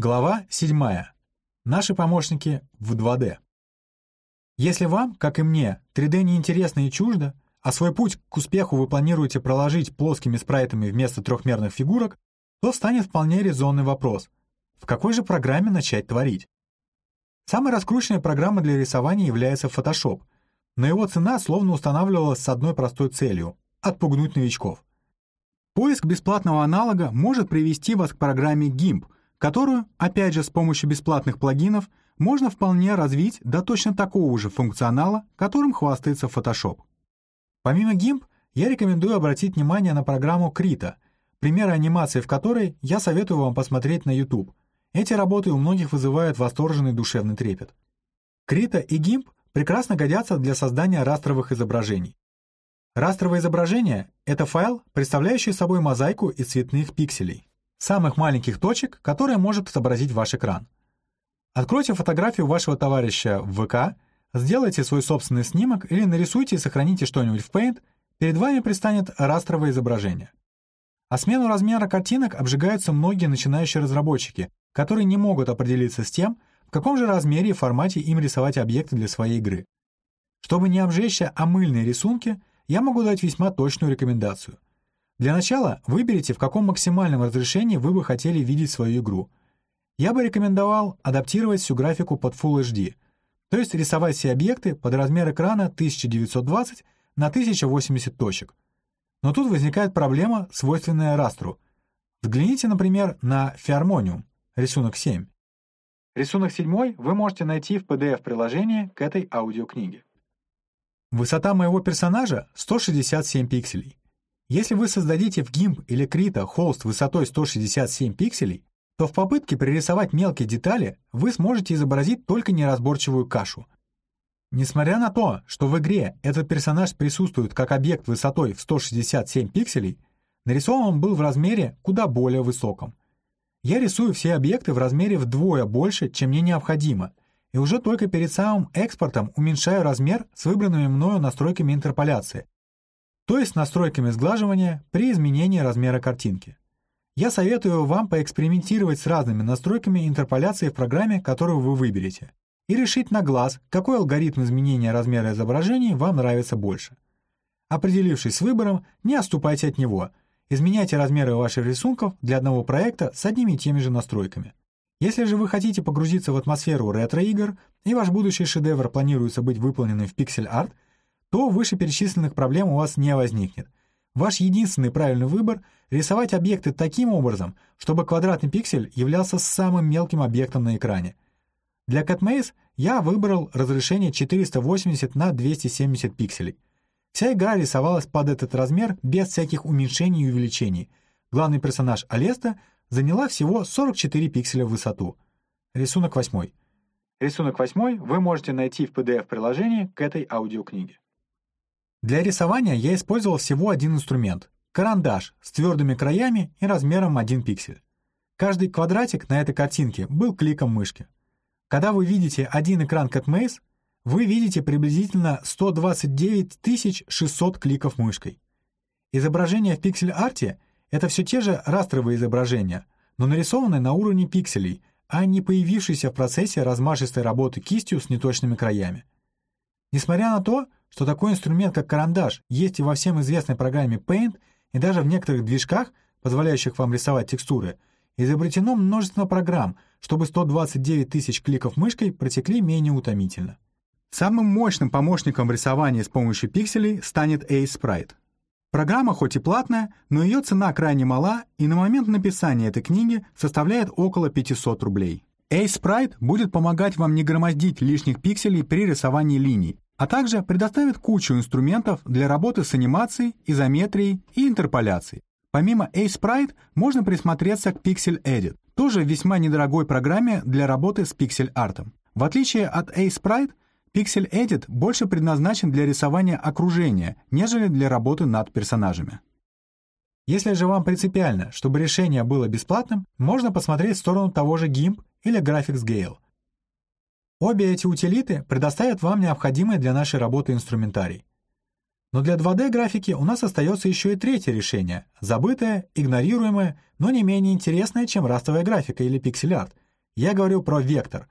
Глава 7. Наши помощники в 2D. Если вам, как и мне, 3D неинтересно и чуждо, а свой путь к успеху вы планируете проложить плоскими спрайтами вместо трехмерных фигурок, то станет вполне резонный вопрос – в какой же программе начать творить? Самой раскрученной программой для рисования является Photoshop, но его цена словно устанавливалась с одной простой целью – отпугнуть новичков. Поиск бесплатного аналога может привести вас к программе GIMP – которую, опять же, с помощью бесплатных плагинов можно вполне развить до точно такого же функционала, которым хвастается Photoshop. Помимо GIMP, я рекомендую обратить внимание на программу Krita, примеры анимации в которой я советую вам посмотреть на YouTube. Эти работы у многих вызывают восторженный душевный трепет. Krita и GIMP прекрасно годятся для создания растровых изображений. Растровое изображение — это файл, представляющий собой мозаику из цветных пикселей самых маленьких точек, которые может отобразить ваш экран. Откройте фотографию вашего товарища в ВК, сделайте свой собственный снимок или нарисуйте и сохраните что-нибудь в Paint, перед вами предстанет растровое изображение. А смену размера картинок обжигаются многие начинающие разработчики, которые не могут определиться с тем, в каком же размере и формате им рисовать объекты для своей игры. Чтобы не обжечься о мыльные рисунки, я могу дать весьма точную рекомендацию. Для начала выберите, в каком максимальном разрешении вы бы хотели видеть свою игру. Я бы рекомендовал адаптировать всю графику под Full HD, то есть рисовать все объекты под размер экрана 1920 на 1080 точек. Но тут возникает проблема, свойственная растру. Взгляните, например, на Фиармониум, рисунок 7. Рисунок 7 вы можете найти в PDF-приложении к этой аудиокниге. Высота моего персонажа 167 пикселей. Если вы создадите в GIMP или Krita холст высотой 167 пикселей, то в попытке пририсовать мелкие детали вы сможете изобразить только неразборчивую кашу. Несмотря на то, что в игре этот персонаж присутствует как объект высотой в 167 пикселей, нарисован был в размере куда более высоком. Я рисую все объекты в размере вдвое больше, чем мне необходимо, и уже только перед самым экспортом уменьшаю размер с выбранными мною настройками интерполяции, то есть настройками сглаживания при изменении размера картинки. Я советую вам поэкспериментировать с разными настройками интерполяции в программе, которую вы выберете, и решить на глаз, какой алгоритм изменения размера изображений вам нравится больше. Определившись с выбором, не отступайте от него. Изменяйте размеры ваших рисунков для одного проекта с одними и теми же настройками. Если же вы хотите погрузиться в атмосферу ретро-игр, и ваш будущий шедевр планируется быть выполненным в пиксель-арт, то вышеперечисленных проблем у вас не возникнет. Ваш единственный правильный выбор — рисовать объекты таким образом, чтобы квадратный пиксель являлся самым мелким объектом на экране. Для CatMaze я выбрал разрешение 480 на 270 пикселей. Вся игра рисовалась под этот размер без всяких уменьшений и увеличений. Главный персонаж Алеста заняла всего 44 пикселя в высоту. Рисунок 8. Рисунок 8 вы можете найти в PDF-приложении к этой аудиокниге. Для рисования я использовал всего один инструмент — карандаш с твердыми краями и размером 1 пиксель. Каждый квадратик на этой картинке был кликом мышки. Когда вы видите один экран CatMaze, вы видите приблизительно 129 600 кликов мышкой. Изображение в пиксель-арте — это все те же растровые изображения, но нарисованные на уровне пикселей, а не появившиеся в процессе размашистой работы кистью с неточными краями. Несмотря на то, что такой инструмент, как карандаш, есть и во всем известной программе Paint, и даже в некоторых движках, позволяющих вам рисовать текстуры, изобретено множество программ, чтобы 129 тысяч кликов мышкой протекли менее утомительно. Самым мощным помощником рисования с помощью пикселей станет Ace Sprite. Программа хоть и платная, но ее цена крайне мала и на момент написания этой книги составляет около 500 рублей. Ace Sprite будет помогать вам не громоздить лишних пикселей при рисовании линий, а также предоставит кучу инструментов для работы с анимацией, изометрией и интерполяцией. Помимо A-Sprite можно присмотреться к Pixel Edit, тоже весьма недорогой программе для работы с пиксель-артом. В отличие от A-Sprite, Pixel Edit больше предназначен для рисования окружения, нежели для работы над персонажами. Если же вам принципиально, чтобы решение было бесплатным, можно посмотреть в сторону того же GIMP или Graphics Gale — Обе эти утилиты предоставят вам необходимый для нашей работы инструментарий. Но для 2D-графики у нас остается еще и третье решение, забытое, игнорируемое, но не менее интересное, чем растовая графика или пиксель-арт, Я говорю про вектор.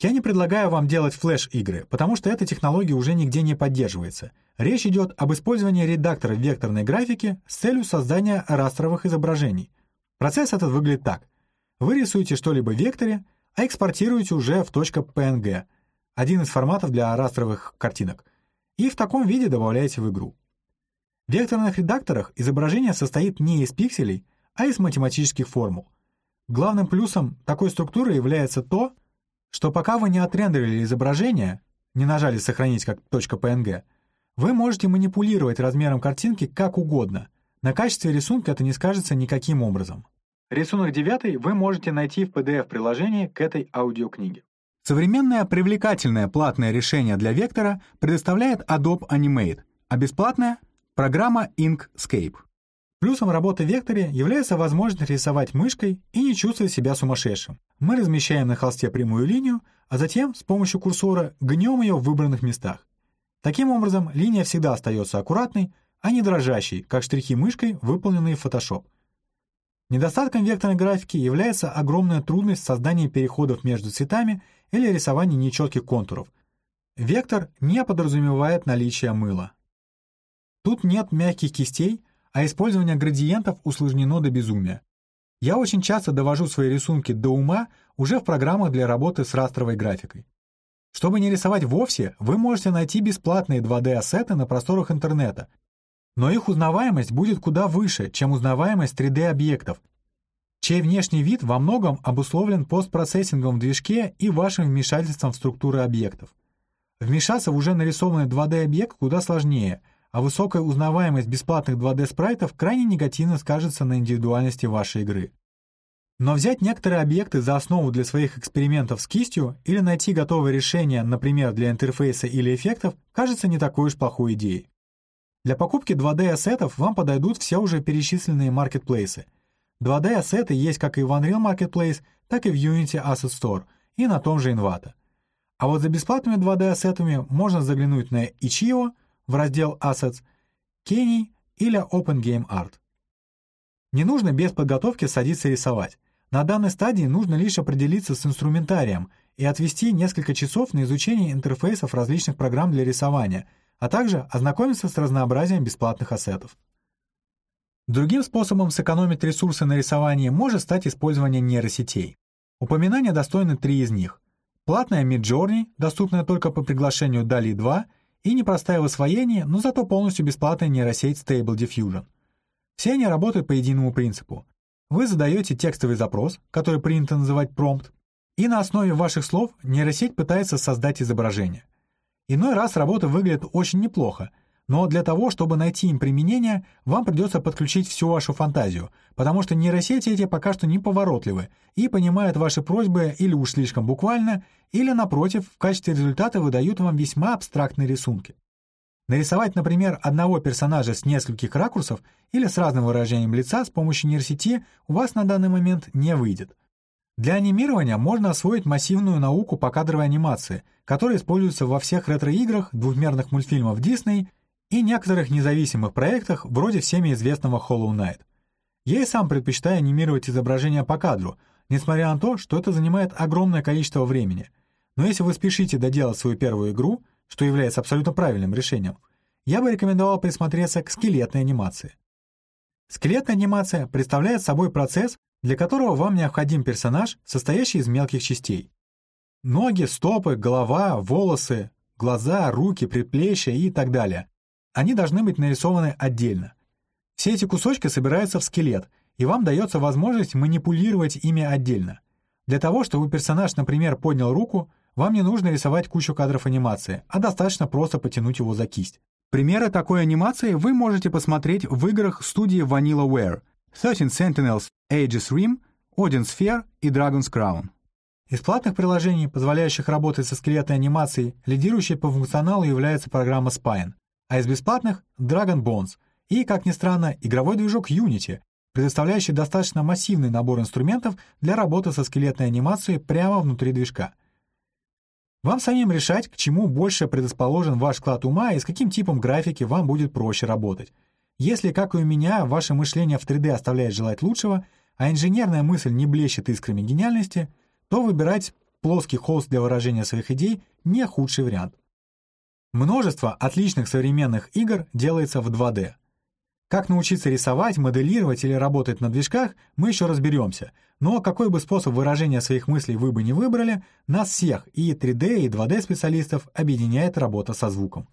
Я не предлагаю вам делать флеш-игры, потому что эта технология уже нигде не поддерживается. Речь идет об использовании редактора векторной графики с целью создания растровых изображений. Процесс этот выглядит так. Вы рисуете что-либо в векторе, а экспортируете уже в .png, один из форматов для растровых картинок, и в таком виде добавляете в игру. В векторных редакторах изображение состоит не из пикселей, а из математических формул. Главным плюсом такой структуры является то, что пока вы не отрендерили изображение, не нажали «Сохранить как .png», вы можете манипулировать размером картинки как угодно. На качестве рисунка это не скажется никаким образом. Рисунок 9 вы можете найти в PDF-приложении к этой аудиокниге. Современное привлекательное платное решение для вектора предоставляет Adobe Animate, а бесплатное — программа Inkscape. Плюсом работы в векторе является возможность рисовать мышкой и не чувствовать себя сумасшедшим. Мы размещаем на холсте прямую линию, а затем с помощью курсора гнем ее в выбранных местах. Таким образом, линия всегда остается аккуратной, а не дрожащей, как штрихи мышкой, выполненные в Photoshop. Недостатком векторной графики является огромная трудность создания переходов между цветами или рисования нечетких контуров. Вектор не подразумевает наличие мыла. Тут нет мягких кистей, а использование градиентов усложнено до безумия. Я очень часто довожу свои рисунки до ума уже в программах для работы с растровой графикой. Чтобы не рисовать вовсе, вы можете найти бесплатные 2D-ассеты на просторах интернета, но их узнаваемость будет куда выше, чем узнаваемость 3D-объектов, чей внешний вид во многом обусловлен постпроцессингом в движке и вашим вмешательством в структуры объектов. Вмешаться в уже нарисованный 2D-объект куда сложнее — а высокая узнаваемость бесплатных 2D-спрайтов крайне негативно скажется на индивидуальности вашей игры. Но взять некоторые объекты за основу для своих экспериментов с кистью или найти готовое решение, например, для интерфейса или эффектов, кажется не такой уж плохой идеей. Для покупки 2D-ассетов вам подойдут все уже перечисленные маркетплейсы. 2D-ассеты есть как и в Unreal Marketplace, так и в Unity Asset Store и на том же Envato. А вот за бесплатными 2D-ассетами можно заглянуть на Itch.io, в раздел Assets, Kenny или Open Game Art. Не нужно без подготовки садиться рисовать. На данной стадии нужно лишь определиться с инструментарием и отвести несколько часов на изучение интерфейсов различных программ для рисования, а также ознакомиться с разнообразием бесплатных ассетов. Другим способом сэкономить ресурсы на рисовании может стать использование нейросетей. Упоминания достойны три из них. Платная Midjourney, доступная только по приглашению DALI 2, и непростая в освоении, но зато полностью бесплатная нейросеть Stable Diffusion. Все они работают по единому принципу. Вы задаете текстовый запрос, который принято называть промпт, и на основе ваших слов нейросеть пытается создать изображение. Иной раз работа выглядит очень неплохо, но для того, чтобы найти им применение, вам придется подключить всю вашу фантазию, потому что нейросети эти пока что неповоротливы и понимают ваши просьбы или уж слишком буквально, или, напротив, в качестве результата выдают вам весьма абстрактные рисунки. Нарисовать, например, одного персонажа с нескольких ракурсов или с разным выражением лица с помощью нейросети у вас на данный момент не выйдет. Для анимирования можно освоить массивную науку по кадровой анимации, которая используется во всех ретро-играх, двухмерных мультфильмов Disney и некоторых независимых проектах, вроде всеми известного Hollow Knight. Я и сам предпочитаю анимировать изображения по кадру, несмотря на то, что это занимает огромное количество времени. Но если вы спешите доделать свою первую игру, что является абсолютно правильным решением, я бы рекомендовал присмотреться к скелетной анимации. Скелетная анимация представляет собой процесс, для которого вам необходим персонаж, состоящий из мелких частей. Ноги, стопы, голова, волосы, глаза, руки, предплечья и так далее, они должны быть нарисованы отдельно. Все эти кусочки собираются в скелет, и вам дается возможность манипулировать ими отдельно. Для того, чтобы персонаж, например, поднял руку, вам не нужно рисовать кучу кадров анимации, а достаточно просто потянуть его за кисть. Примеры такой анимации вы можете посмотреть в играх студии VanillaWare 13 Sentinels Aegis Rim, Odin Sphere и Dragon's Crown. Из платных приложений, позволяющих работать со скелетной анимацией, лидирующей по функционалу является программа Spine а из бесплатных — Dragon Bones и, как ни странно, игровой движок Unity, предоставляющий достаточно массивный набор инструментов для работы со скелетной анимацией прямо внутри движка. Вам самим решать, к чему больше предрасположен ваш склад ума и с каким типом графики вам будет проще работать. Если, как и у меня, ваше мышление в 3D оставляет желать лучшего, а инженерная мысль не блещет искрами гениальности, то выбирать плоский холст для выражения своих идей не худший вариант. Множество отличных современных игр делается в 2D. Как научиться рисовать, моделировать или работать на движках, мы еще разберемся, но какой бы способ выражения своих мыслей вы бы не выбрали, нас всех, и 3D, и 2D специалистов, объединяет работа со звуком.